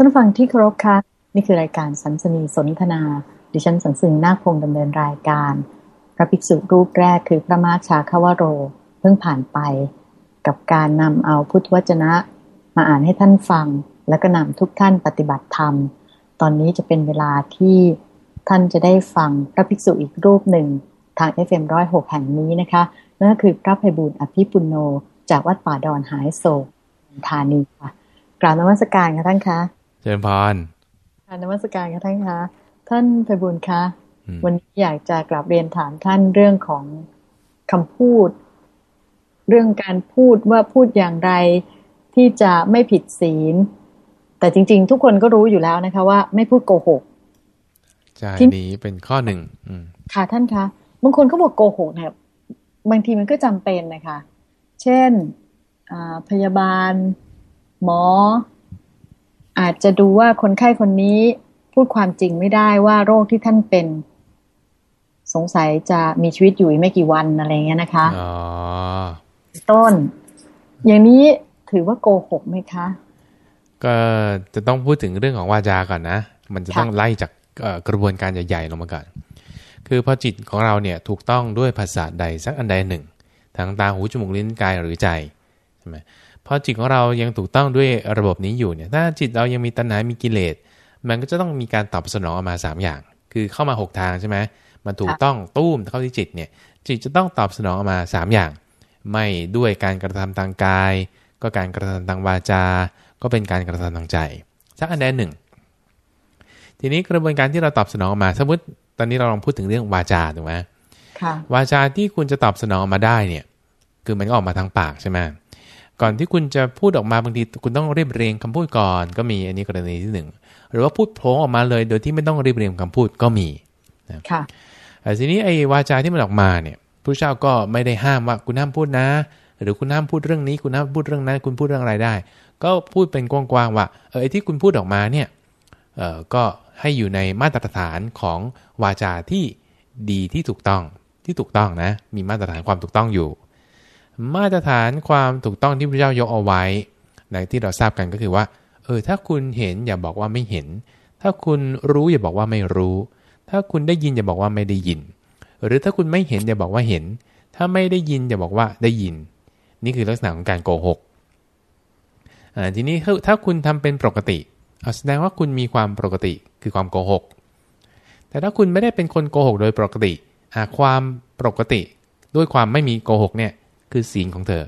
ท่านฟังที่เคารพค่ะนี่คือรายการสันสนีสนทนา ดิฉันสันสึงนาคพงดำเนินรายการ พระภิกษุรูปแรกคือพระมาชาคาวโร เพิ่งผ่านไป กับการนำเอาพุทธวจนะ มาอ่านให้ท่านฟัง แล้วก็นำทุกท่านปฏิบัติธรรม ตอนนี้จะเป็นเวลาที่ท่านจะได้ฟังพระภิกษุอีกรูปหนึ่ง ทาง FM106 แห่งนี้นะคะนั่นก็คือพระภัยบุญอภิปุโน จากวัดป่าดอนหายโศกธานีค่ะกราบนมัสการค่ะท่านคะ เจริญพรกราบนมัสการค่ะท่านคะท่านภัยบุญคะวันนี้อยากจะกราบเรียนถามท่านเรื่องของคำพูด เรื่องการพูดว่าพูดอย่างไรที่จะไม่ผิดศีล แต่จริง ๆ ทุกคนก็รู้อยู่แล้วนะคะ ว่าไม่พูดโกหกใช่นี้เป็นข้อหนึ่งค่ะท่านคะบางคนเขาบอกโกหกเนี่ยบางทีมันก็จำเป็นนะคะ เช่นพยาบาล หมอ อาจจะดูว่าคนไข้คนนี้พูดความจริงไม่ได้ว่าโรคที่ท่านเป็น สงสัยจะมีชีวิตอยู่ไม่กี่วันอะไรเงี้ยนะคะอ๋อต้น อย่างนี้ถือว่าโกหกไหมคะ ก็จะต้องพูดถึงเรื่องของวาจาก่อนนะ มันจะต้องไล่จากกระบวนการใหญ่ๆลงมาก่อนคือพอจิตของเราเนี่ยถูกต้องด้วยภาษาใดสักอันใดหนึ่งทางตาหูจมูกลิ้นกายหรือใจใช่ไหม พอจิตของเรายังถูกต้องด้วยระบบนี้อยู่เนี่ยถ้าจิตเรายังมีตัณหา มีกิเลส มันก็จะต้องมีการตอบสนองออกมา 3 อย่าง คือเข้ามา 6 ทางใช่ไหมมันถูกต้องตู้มเข้าที่จิตเนี่ยจิตจะต้องตอบสนองออกมา 3 อย่าง ไม่ด้วยการกระทำทางกาย ก็การกระทำทางวาจา ก็เป็นการกระทำทางใจ สักอันใดหนึ่ง ทีนี้กระบวนการที่เราตอบสนองออกมา สมมติตอนนี้เราลองพูดถึงเรื่องวาจาถูกไหมวาจาที่คุณจะตอบสนองมาได้เนี่ย คือมันก็ออกมาทางปากใช่ไหม ก่อนที่คุณจะพูดออกมาบางทีคุณต้องเรียบเรียงคำพูดก่อนก็มีอันนี้กรณีที่หนึ่งหรือว่าพูดโผล่ออกมาเลยโดยที่ไม่ต้องเรียบเรียงคำพูดก็มีค่ะแต่ทีนี้ไอ้วาจาที่มันออกมาเนี่ยพระเจ้าก็ไม่ได้ห้ามว่าคุณห้ามพูดนะ หรือคุณห้ามพูดเรื่องนี้ คุณห้ามพูดเรื่องนั้น คุณพูดเรื่องอะไรได้ ก็พูดเป็นกว้างๆว่าเออไอ้ที่คุณพูดออกมาเนี่ยเออก็ให้อยู่ในมาตรฐานของวาจาที่ดีที่ถูกต้องที่ถูกต้องนะ มีมาตรฐานความถูกต้องอยู่ มาตรฐานความถูกต้องที่พระเจ้ายกเอาไว้ในที่เราทราบกันก็คือว่า เออ ถ้าคุณเห็นอย่าบอกว่าไม่เห็น ถ้าคุณรู้อย่าบอกว่าไม่รู้ ถ้าคุณได้ยินอย่าบอกว่าไม่ได้ยิน หรือถ้าคุณไม่เห็นอย่าบอกว่าเห็น ถ้าไม่ได้ยินอย่าบอกว่าได้ยิน นี่คือลักษณะของการโกหกทีนี้ถ้าคุณทำเป็นปกติแสดงว่าคุณมีความปกติคือความโกหก แต่ถ้าคุณไม่ได้เป็นคนโกหกโดยปกติความปกติ ด้วยความไม่มีโกหกเนี่ย คือศีลของเธอ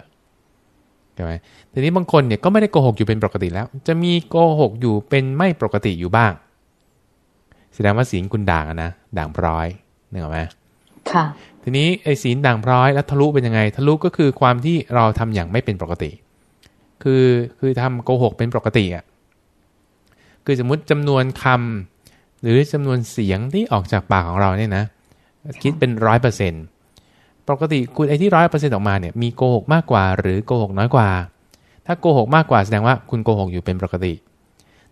ใช่ไหมทีนี้บางคนเนี่ยก็ไม่ได้โกหกอยู่เป็นปกติแล้ว จะมีโกหกอยู่เป็นไม่ปกติอยู่บ้าง แสดงว่าศีลคุณด่างนะด่างพร้อยนึกออกไหมค่ะ ทีนี้ไอ้ศีลด่างพร้อยแล้วทะลุเป็นยังไง ทะลุก็คือความที่เราทำอย่างไม่เป็นปกติ คือคือทำโกหกเป็นปกติอะคือสมมติจำนวนคำหรือจำนวนเสียงที่ออกจากปากของเราเนี่ยนะ คิดเป็นร้อยเปอร์เซ็นต์ ปกติคุณไอ้ที่ร้อยเปอร์เซ็นต์ออกมาเนี่ยมีโกหกมากกว่า หรือโกหกน้อยกว่า ถ้าโกหกมากกว่าแสดงว่าคุณโกหกอยู่เป็นปกติ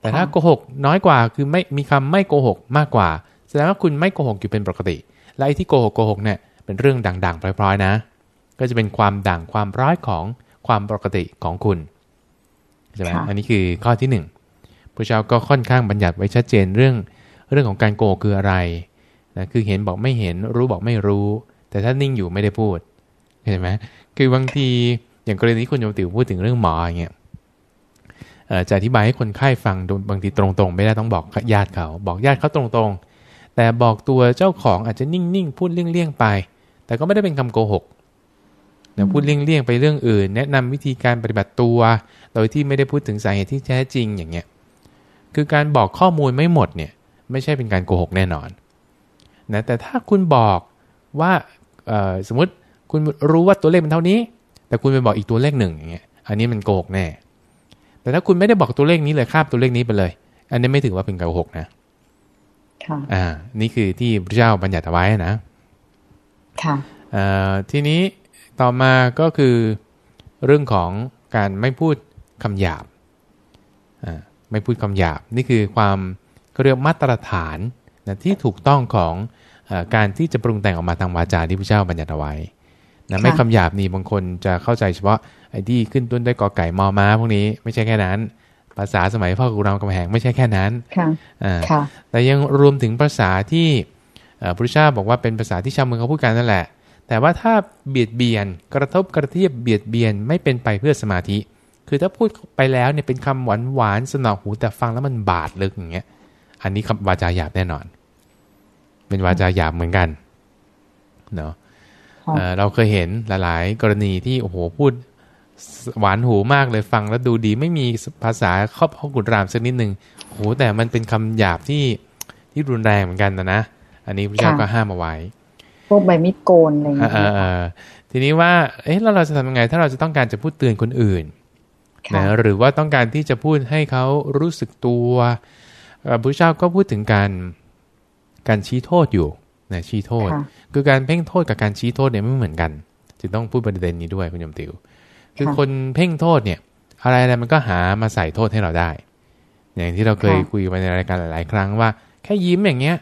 แต่ถ้าโกหกน้อยกว่าคือไม่มีคำไม่โกหกมากกว่า แสดงว่าคุณไม่โกหกอยู่เป็นปกติ และไอ้ที่โกหกโกหกเนี่ยเป็นเรื่องด่างๆพลอยๆนะ ก็จะเป็นความด่างความร้ายของความปกติของคุณใช่ไหมอันนี้คือข้อที่หนึ่งพระเจ้าก็ค่อนข้างบัญญัติไว้ชัดเจนเรื่องเรื่องของการโกคืออะไรนะคือเห็นบอกไม่เห็นรู้บอกไม่รู้ แต่ถ้านิ่งอยู่ไม่ได้พูดเห็นไหมคือบางทีอย่างกรณีคุณโยมติวพูดถึงเรื่องหมออย่างเงี้ยจะอธิบายให้คนไข้ฟังบางทีตรงๆ ไม่ได้ต้องบอกญาติเขา บอกญาติเขาตรงๆ แต่บอกตัวเจ้าของอาจจะนิ่งๆ พูดเลี่ยงๆไป แต่ก็ไม่ได้เป็นคำโกหกแต่พูดเลี่ยงๆไปเรื่องอื่น แนะนำวิธีการปฏิบัติตัว โดยที่ไม่ได้พูดถึงสาเหตุที่แท้จริงอย่างเงี้ยคือการบอกข้อมูลไม่หมดเนี่ยไม่ใช่เป็นการโกหกแน่นอนนะแต่ถ้าคุณบอกว่า สมมติคุณรู้ว่าตัวเลขมันเท่านี้ แต่คุณไปบอกอีกตัวเลขหนึ่งอย่างเงี้ยอันนี้มันโกหกแน่ แต่ถ้าคุณไม่ได้บอกตัวเลขนี้เลยข้ามตัวเลขนี้ไปเลย อันนี้ไม่ถือว่าเป็นโกหกนะค่ะอ่า นี่คือที่พระเจ้าบัญญัติไว้นะค่ะอ่าทีนี้ต่อมาก็คือเรื่องของการไม่พูดคำหยาบอ่าไม่พูดคำหยาบ นี่คือความเรียกมาตรฐานนะที่ถูกต้องของอ การที่จะปรุงแต่งออกมาทางวาจาที่พระเจ้าบัญญัติเอาไว้นะไม่คำหยาบนี่บางคนจะเข้าใจเฉพาะไอ้ที่ขึ้นต้นด้วยกอไก่มอม้าพวกนี้ไม่ใช่แค่นั้น ภาษาสมัยพ่อครูรามกำแหงไม่ใช่แค่นั้นค่ะอ่าค่ะแต่ยังรวมถึงภาษาที่เอ่อพระพุทธเจ้าบอกว่าเป็นภาษาที่ชาวเมืองเขาพูดกันนั่นแหละ แต่ว่าถ้าเบียดเบียนกระทบกระเทียบเบียดเบียนไม่เป็นไปเพื่อสมาธิ คือถ้าพูดไปแล้วเนี่ยเป็นคำหวานหวานๆสนอหูแต่ฟังแล้วมันบาดลึกอย่างเงี้ย อันนี้คำวาจาหยาบแน่นอน เป็นวาจาหยาบเหมือนกันเนาะค่ะเอ่อเราเคยเห็นหลาย ๆ กรณีที่โอ้โหพูดหวานหูมากเลยฟังแล้วดูดีไม่มีภาษาครอบพ่อกุฎรามสักนิดหนึ่งโอ้โหแต่มันเป็นคำหยาบที่ที่รุนแรงเหมือนกันนะนะอันนี้พระเจ้าก็ห้ามเอาไว้พวกใบมีดโกนอะไรอย่างเอเงี้อยเออเออทีนี้ว่า เอ๊ะแล้วเราจะทำยังไง ถ้าเราจะต้องการจะพูดเตือนคนอื่นค่ะนะหรือว่าต้องการที่จะพูดให้เขารู้สึกตัวเอ่อพระเจ้าก็พูดถึงการ การชี้โทษอยู่นะชี้โทษค่ะคือการเพ่งโทษกับการชี้โทษเนี่ยไม่เหมือนกันจึงต้องพูดประเด็นนี้ด้วยคุณยมติว คือค่ะคนเพ่งโทษเนี่ย อะไรอะไรมันก็หามาใส่โทษให้เราได้ อย่างที่เราเคยค่ะคุยไปในรายการหลาย ๆ ครั้งว่า แค่ยิ้มอย่างเงี้ย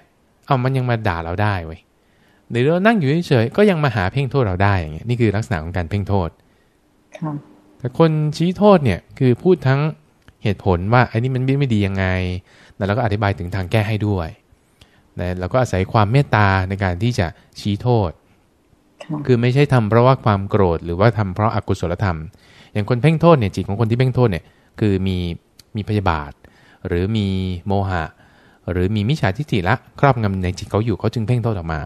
เอามันยังมาด่าเราได้เว้ยหรือเรานั่งอยู่เฉยๆก็ยังมาหาเพ่งโทษเราได้อย่างเงี้ยนี่คือลักษณะของการเพ่งโทษค่ะแต่คนชี้โทษเนี่ยคือพูดทั้งเหตุผลว่าไอ้นี่มันไม่ดียังไง แล้วเราก็อธิบายถึงทางแก้ให้ด้วย นะเราก็อาศัยความเมตตาในการที่จะชี้โทษค่ะคือไม่ใช่ทำเพราะว่าความโกรธหรือว่าทำเพราะอากุศลธรรม อย่างคนเพ่งโทษเนี่ยจิตของคนที่เพ่งโทษเนี่ยคือมีมีพยาบาท หรือมีโมหะ หรือมีมิจฉาทิฏฐิละครอบงำในจิตเขาอยู่เขาจึงเพ่งโทษออกมา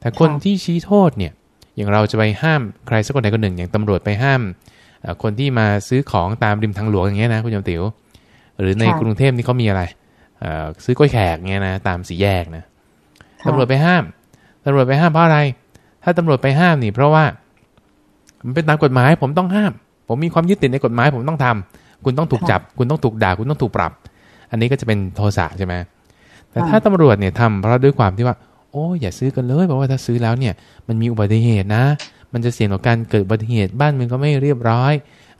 แต่คนค่ะที่ชี้โทษเนี่ยอย่างเราจะไปห้ามใครสักคนใดคนหนึ่ง อย่างตำรวจไปห้ามเอ่อคนที่มาซื้อของตามริมทางหลวงอย่างเงี้ยนะคุณยมติว๋วหรือในค่ะกรุงเทพนี่เขามีอะไรเอ่อ ซื้อกล้วยแขกเงี้ยนะตามสี่แยกนะค่ะตำรวจไปห้ามตำรวจไปห้ามเพราะอะไร ถ้าตำรวจไปห้ามนี่ เพราะว่า มันเป็นตามกฎหมาย ผมต้องห้าม ผมมีความยึดติดในกฎหมาย ผมต้องทำคุณต้องถูกจับ คุณต้องถูกด่า คุณต้องถูกปรับ อันนี้ก็จะเป็นโทสะใช่ไหมแต่ถ้าตำรวจเนี่ยทำเพราะด้วยความที่ว่า โอ้ยอย่าซื้อกันเลยเพราะว่าถ้าซื้อแล้วเนี่ย มันมีอุบัติเหตุนะ มันจะเสี่ยงต่อการเกิดอุบัติเหตุบ้านเมืองก็ไม่เรียบร้อย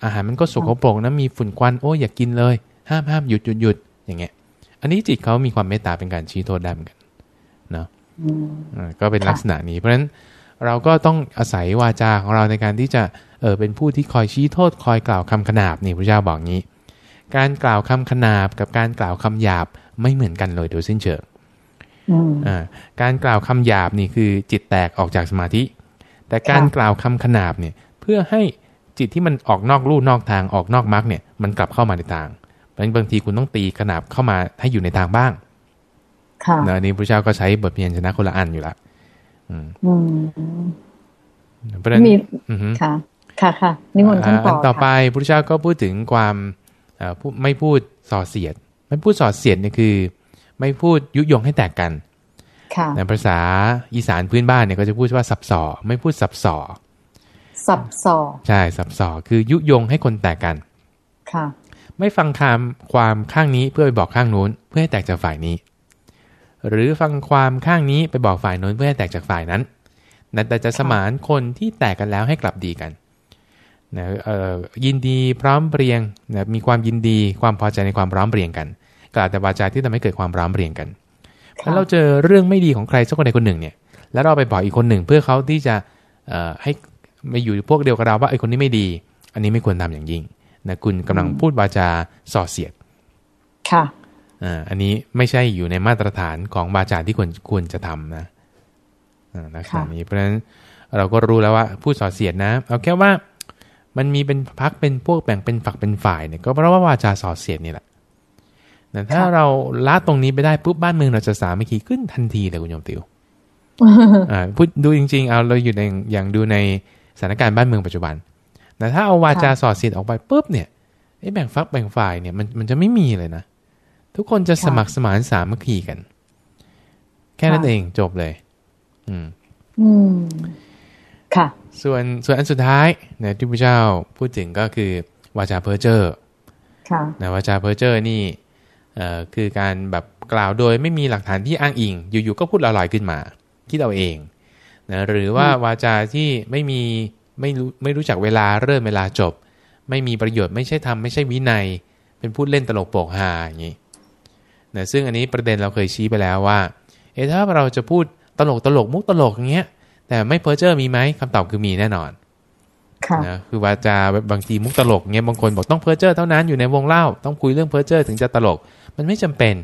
อาหารมันก็สกปรกนะมีฝุ่นควันโอ้ยอย่ากินเลย ห้ามห้ามหยุดหยุดหยุดอย่างเงี้ย อันนี้จิตเขามีความเมตตาเป็นการชี้โทษได้เหมือนกันเนาะอืมอ่าก็เป็นค่ะลักษณะนี้ เพราะฉะนั้นเราก็ต้องอาศัยวาจาของเราในการที่จะเออเป็นผู้ที่คอยชี้โทษ คอยกล่าวคำขนาบนี่พระเจ้าบอกงี้ การกล่าวคำขนาบกับการกล่าวคำหยาบไม่เหมือนกันเลยโดยสิ้นเชิงอืมอ่าการกล่าวคำหยาบนี่คือจิตแตกออกจากสมาธิ แต่การค่ะกล่าวคำขนาบเนี่ยเพื่อให้จิตที่มันออกนอกลู่นอกทางออกนอกมรรคเนี่ยมันกลับเข้ามาในทาง เพราะฉะนั้นบางทีคุณต้องตีขนาบเข้ามาให้อยู่ในทางบ้างค่ะนะอันนี้พระเจ้าก็ใช้บทเพียนชนะคนละอันอยู่ละอืมอืมเพราะฉะนั้นมีอือฮึค่ะ ค่ะค่ะนิมนต์ท่านอ่าต่อัอนต่อไปค่ะพระพุทธเจ้าก็พูดถึงความเอ่อผู้ไม่พูดส่อเสียด ไม่พูดส่อเสียดเนี่ยคือ ไม่พูดยุยงให้แตกกันค่ะในภาษาอีสานพื้นบ้านเนี่ยก็จะพูดว่าสับสอไม่พูดสับสอสับสอใช่สับสอคือยุยงให้คนแตกกัน ค่ะ ไม่ฟังคำความข้างนี้เพื่อไปบอกข้างนู้น เพื่อให้แตกจากฝ่ายนี้ หรือฟังความข้างนี้ไปบอกฝ่ายนู้นเพื่อให้แตกจากฝ่ายนั้นนะแต่จะสมานคนที่แตกกันแล้วให้กลับดีกันนะเอ่ยินดีพร้อมเรียงนะมีความยินดีความพอใจในความพร้อมเรียงกัน กล่าวแต่วาจาที่ทำให้เกิดความพร้อมเรียงกันค่ะแล้วเราเจอเรื่องไม่ดีของใครสักคนใดคนหนึ่งเนี่ย แล้วเราไปบอกอีกคนหนึ่งเพื่อเขาที่จะเอ่อให้มาอยู่พวกเดียวกับเราว่าไอ้คนนี้ไม่ดี อันนี้ไม่ควรทำอย่างยิ่ง นะคุณกำลังพูดวาจาส่อเสียด ค่ะอ่าอันนี้ไม่ใช่อยู่ในมาตรฐานของวาจาที่ควรควรจะทำนะอ่าลักษณะนี้เพราะฉะนั้นเราก็รู้แล้วว่าพูดส่อเสียดนะเอาแค่ว่ามันมีเป็นพักเป็นพวกแบ่งเป็นฝักเป็นฝ่ายเนี่ยก็เพราะว่าวาจาส่อเสียดนี่แหละแต่ถ้าค่ะเราละตรงนี้ไปได้ปุ๊บบ้านเมืองเราจะสามัคคีขึ้นทันทีเลยคุณโยมติวอ่าพูดดูจริง ๆ เอาเราอยู่ในอย่างดูในสถานการณ์บ้านเมืองปัจจุบัน แต่ถ้าเอาวาจาค่ะสอดเสียดออกไปปุ๊บเนี่ยไอ้แบ่งฝักแบ่งฝ่ายเนี่ยมันมันจะไม่มีเลยนะ ทุกคนจะค่ะสมัครสมานสามัคคีกัน แค่นั้นค่ะเองจบเลย อืม อืม ค่ะ ส่วนส่วนอันสุดท้ายเนี่ยที่พระเจ้าพูดถึงก็คือ วาจาเพ้อเจ้อค่ะนะวาจาเพ้อเจ้อนี่เอ่อคือการแบบกล่าวโดยไม่มีหลักฐานที่อ้างอิง อยู่ๆก็พูดลอยๆขึ้นมาคิดเอาเองนะหรือว่าอืมวาจาที่ไม่มี ไม่รู้ไม่รู้จักเวลาเริ่มเวลาจบ ไม่มีประโยชน์ไม่ใช่ธรรมไม่ใช่วินัย เป็นพูดเล่นตลกโปกฮาอย่างนี้นะซึ่งอันนี้ประเด็นเราเคยชี้ไปแล้วว่า เอ๊ะถ้าเราจะพูดตลกตลกมุกตลกอย่างเงี้ย แต่ไม่เพ้อเจ้อมีไหมคำตอบคือมีแน่นอนนะคือวาจาบางทีมุกตลกเงี้ยบางคนบอกต้องเพ้อเจ้อเท่านั้นอยู่ในวงเล่าต้องคุยเรื่องเพ้อเจ้อถึงจะตลก มันไม่จำเป็น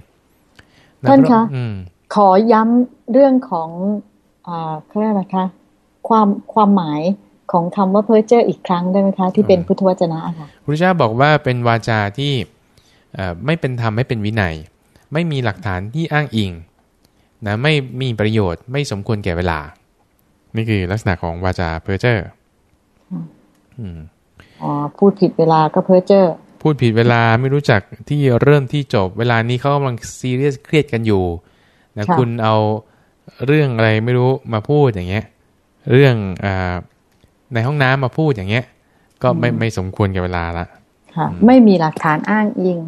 ท่านคะอืมขอย้ำเรื่องของอ่าเขาเรียกอะไรคะความความหมาย ของคำว่าเพ้อเจ้ออีกครั้งได้ไหมคะ ที่เป็นพุทธวจนะอะค่ะพระเจ้าบอกว่าเป็นวาจาที่เอ่อไม่เป็นธรรมไม่เป็นวินัย ไม่มีหลักฐานที่อ้างอิงนะไม่มีประโยชน์ไม่สมควรแก่เวลา นี่คือลักษณะของวาจาเพ้อเจ้ออืมอ๋อพูดผิดเวลาก็เพ้อเจ้อพูดผิดเวลาไม่รู้จักที่เริ่มที่จบ เวลานี้เขากำลังซีเรียสเครียดกันอยู่นะคุณเอาเรื่องอะไรไม่รู้มาพูดอย่างเงี้ย เรื่องอา ในห้องน้ำมาพูดอย่างเงี้ย ก็ไม่ไม่สมควรแก่เวลาละค่ะ ไม่มีหลักฐานอ้างอิง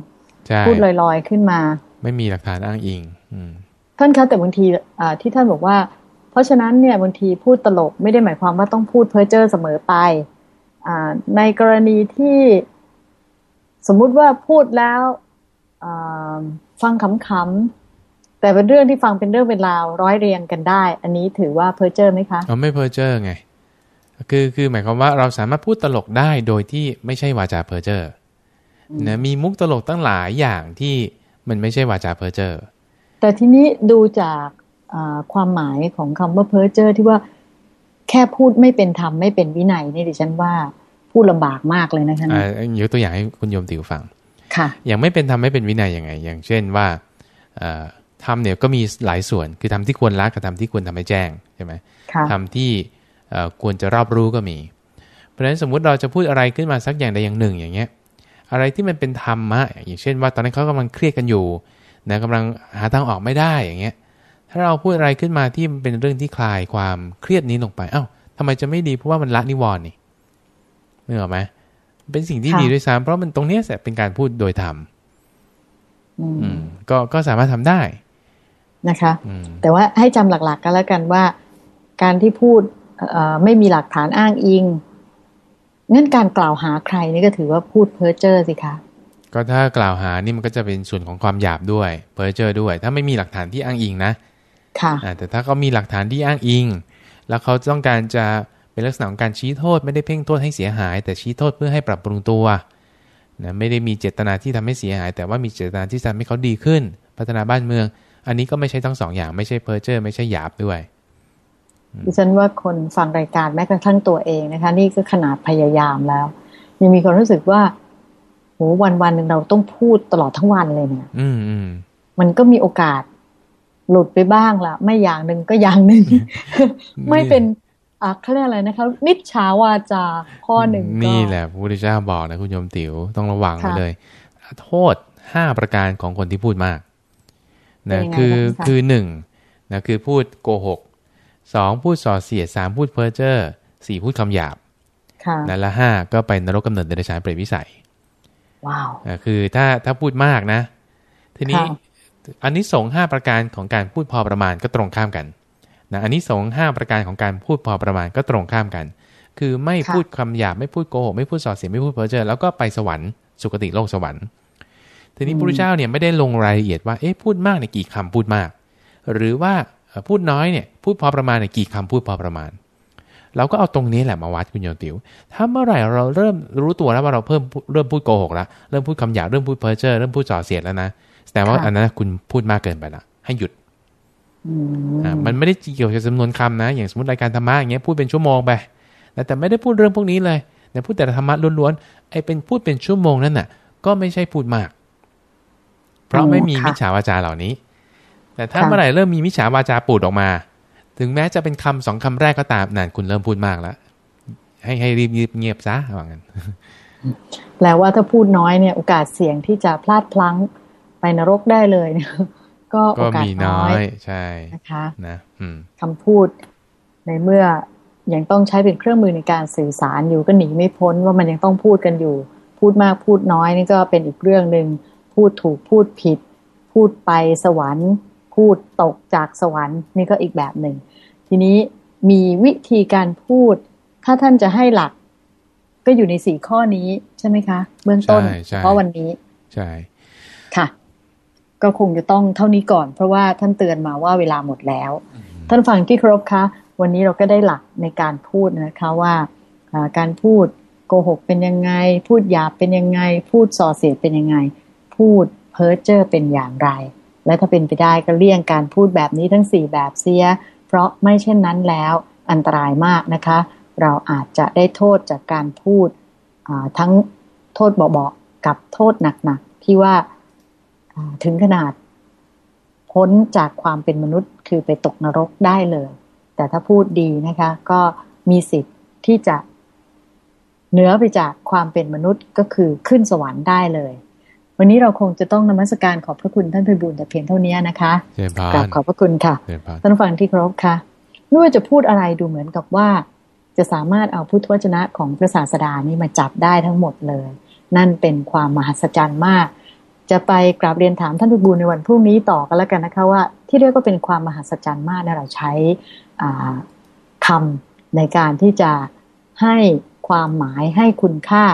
ใช่พูดลอยๆขึ้นมา ไม่มีหลักฐานอ้างอิง อืมท่านคะแต่บางทีอ่าที่ท่านบอกว่า เพราะฉะนั้นเนี่ยบางทีพูดตลกไม่ได้หมายความว่าต้องพูดเพ้อเจ้อเสมอไปอ่าในกรณีที่สมมุติว่าพูดแล้วอ่าฟังขำๆแต่เป็นเรื่องที่ฟังเป็นเรื่องเป็นราวร้อยเรียงกันได้ อันนี้ถือว่าเพ้อเจ้อไหมคะเอาไม่เพ้อเจ้อไง คือคือหมายความว่าเราสามารถพูดตลกได้โดยที่ไม่ใช่วาจาเพ้อเจ้ออนะมีมุกตลกตั้งหลายอย่างที่มันไม่ใช่วาจาเพ้อเจ้อแต่ทีนี้ดูจากอ่าความหมายของคำว่าเพ้อเจ้อที่ว่าแค่พูดไม่เป็นธรรมไม่เป็นวินัยนี่ดิฉันว่าพูดลำบากมากเลยนะคะอ่ายกตัวอย่างให้คุณโยมติวฟัง ค่ะ อย่างไม่เป็นธรรมไม่เป็นวินัยยังไง อย่างเช่นว่าเอ่อทำเนี่ยก็มีหลายส่วนคือทำที่ควรละกับทำที่ควรทำให้แจ้งใช่ไหมค่ะทำที่เอ่อ ควรจะรอบรู้ก็มี เพราะฉะนั้นสมมุติเราจะพูดอะไรขึ้นมาสักอย่างใดอย่างหนึ่งอย่างเงี้ยอะไรที่มันเป็นธรรมะอย่างเช่นว่าตอนนั้นเขากำลังเครียดกันอยู่นะกำลังหาทางออกไม่ได้อย่างเงี้ยถ้าเราพูดอะไรขึ้นมาที่มันเป็นเรื่องที่คลายความเครียดนี้ลงไปเอ้าทำไมจะไม่ดีเพราะว่ามันละนิวรณ์นี่นึกออกไหมเป็นสิ่งที่ค่ะดีด้วยซ้ำเพราะมันตรงเนี้ยแหละเป็นการพูดโดยธรรมอืมอืมก็ก็สามารถทำได้นะคะอืมแต่ว่าให้จำหลัก ๆกันแล้วกันว่า การที่พูดเอ่อ ไม่มีหลักฐานอ้างอิงงั้นการกล่าวหาใครนี่ก็ถือว่าพูดเพ้อเจ้อสิคะก็ถ้ากล่าวหานี่มันก็จะเป็นส่วนของความหยาบด้วยเพอเจอด้วย ถ้าไม่มีหลักฐานที่อ้างอิงนะค่ะอ่าแต่ถ้าเขามีหลักฐานที่อ้างอิง แล้วเขาต้องการจะเป็นลักษณะของการชี้โทษ ไม่ได้เพ่งโทษให้เสียหาย แต่ชี้โทษเพื่อให้ปรับปรุงตัวนะไม่ได้มีเจตนาที่ทำให้เสียหาย แต่ว่ามีเจตนาที่จะทำให้เขาดีขึ้น พัฒนาบ้านเมือง อันนี้ก็ไม่ใช่ทั้งสองอย่างไม่ใช่เพอเจอร์ไม่ใช่หยาบด้วย ดิฉันว่าคนฟังรายการแม้กระทั่งตัวเองนะคะ นี่ก็ขนาดพยายามแล้ว ยังมีความรู้สึกว่าโหวันวันๆหนึ่งเราต้องพูดตลอดทั้งวันเลยเนี่ยอืมอืมมันก็มีโอกาสหลุดไปบ้างละไม่อย่างหนึ่งก็อย่างหนึ่งไม่เป็นอะเขาเรียกอะไรนะคะมิจฉาวาจาข้อหนึ่งก็นี่แหละพระพุทธเจ้าบอกนะคุณโยมติ๋วต้องระวังไว้ค่ะเลย โทษห้าประการของคนที่พูดมากเป็นะนยังไงคือบ้างคะคือหนึ่งนะคือพูดโกหก สองพูดส่อเสียดสามพูดเพ้อเจ้อสี่พูดคำหยาบค่ะนะและห้าก็ไปนรกกำเนิดเดรัจฉานเปรตวิสัย ว้าวนะคือถ้าถ้าพูดมากนะ ทีนี้ค่ะอันนี้สงส์ห้าประการของการพูดพอประมาณก็ตรงข้ามกันนะอันนี้สงส์ห้าประการของการพูดพอประมาณก็ตรงข้ามกัน คือไม่พูดคำหยาบไม่พูดโกหกไม่พูดส่อเสียดไม่พูดเพ้อเจ้อแล้วก็ไปสวรรค์สุคติโลกสวรรค์ ทีนี้พระพุทธเจ้าเนี่ยไม่ได้ลงรายละเอียดว่าเอ๊ะพูดมากในยกี่คำพูดมาก หรือว่าเอ่อ พูดน้อยเนี่ยพูดพอประมาณในยกี่คำพูดพอประมาณ เราก็เอาตรงนี้แหละมาวัดคุณโยมติวถ้าเมื่อไหร่เราเริ่มรู้ตัวแล้วว่าเราเพิ่มเริ่มพูดโกหกแล้วเริ่มพูดคำหยาบเริ่มพูดเพ้อเจ้อเริ่มพูดส่อเสียดแล้วนะแสดงว่าค่ะอันนั้นคุณพูดมากเกินไปละให้หยุดอืมอ่ามันไม่ได้เกี่ยวกับจำนวนคำนะ อย่างสมมติรายการธรรมะอย่างเงี้ยพูดเป็นชั่วโมงไปแต่แต่ไม่ได้พูดเรื่องพวกนี้เลยแต่พูดแต่ธรรมะล้วนๆไอ้เป็นพูดเป็นชั่วโมงนั่นน่ะ ก็ไม่ใช่พูดมาก เพราะไม่มีค่ะมิจฉาวาจาเหล่านี้ แต่ถ้าค่ะเมื่อไหร่เริ่มมีมิจฉาวาจาปูดออกมา ถึงแม้จะเป็นคำสองคำแรกก็ตามนั่นคุณเริ่มพูดมากแล้วให้ให้รีบเงียบซะว่างั้นแปลว่าถ้าพูดน้อยเนี่ย โอกาสเสี่ยงที่จะพลาดพลั้งไปนรกได้เลยเนี่ยก็โอก็กาสมีน้น้ออยยใช่นะคะนะอืมคำพูดในเมื่อยังต้องใช้เป็นเครื่องมือในการสื่อสารอยู่ก็หนีไม่พ้นว่ามันยังต้องพูดกันอยู่ พูดมากพูดน้อยนี่ก็เป็นอีกเรื่องหนึ่งพูดถูกพูดผิด พูดไปสวรรค์ พูดตกจากสวรรค์นี่ก็อีกแบบหนึ่ง ทีนี้มีวิธีการพูด ถ้าท่านจะให้หลัก ก็อยู่ในสี่ข้อนี้ใช่ไหมคะ เบื้องต้นใช่ใช่เพราะวันนี้ ใช่ค่ะ ก็คงจะต้องเท่านี้ก่อน เพราะว่าท่านเตือนมาว่าเวลาหมดแล้ว ท่านฟังที่เคารพคะวันนี้เราก็ได้หลักในการพูดนะคะว่าการพูดโกหกเป็นยังไง พูดหยาบเป็นยังไง พูดส่อเสียดเป็นยังไง พูดเพ้อเจ้อเป็นอย่างไร และถ้าเป็นไปได้ก็เลี่ยงการพูดแบบนี้ทั้งสี่แบบเสีย เพราะไม่เช่นนั้นแล้วอันตรายมากนะคะ เราอาจจะได้โทษจากการพูดทั้งโทษเบาๆกับโทษหนักๆ ที่ว่าถึงขนาดพ้นจากความเป็นมนุษย์คือไปตกนรกได้เลย แต่ถ้าพูดดีนะคะ ก็มีสิทธิ์ที่จะเหนือไปจากความเป็นมนุษย์ก็คือขึ้นสวรรค์ได้เลย วันนี้เราคงจะต้องนมัสการขอบพระคุณท่านพิบูลแต่เพียงเท่านี้นะคะกราบขอบพระคุณค่ะท่านฟังที่ครบค่ะไม่ว่าจะพูดอะไรดูเหมือนกับว่า จะสามารถเอาพุทธวจนะของพระศาสดานี้มาจับได้ทั้งหมดเลย นั่นเป็นความมหัศจรรย์มาก จะไปกราบเรียนถามท่านพิบูลในวันพรุ่งนี้ต่อกันแล้วกันนะคะว่า ที่เรียกว่าเป็นความมหัศจรรย์มากนะเราใช้คำในการที่จะให้ความหมายให้คุณค่า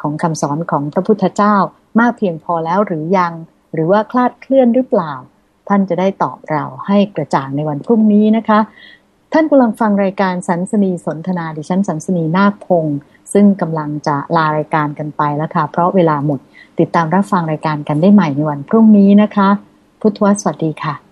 ของคำสอนของพระพุทธเจ้า มากเพียงพอแล้วหรือยัง หรือว่าคลาดเคลื่อนหรือเปล่า ท่านจะได้ตอบเราให้กระจ่างในวันพรุ่งนี้นะคะ ท่านกำลังฟังรายการสันสนีสนทนาดิฉันสันสนีนาคพงศ์ซึ่งกำลังจะลารายการกันไปแล้วค่ะ เพราะเวลาหมดติดตามรับฟังรายการกันได้ใหม่ในวันพรุ่งนี้นะคะ พุทธวสวัสดีค่ะ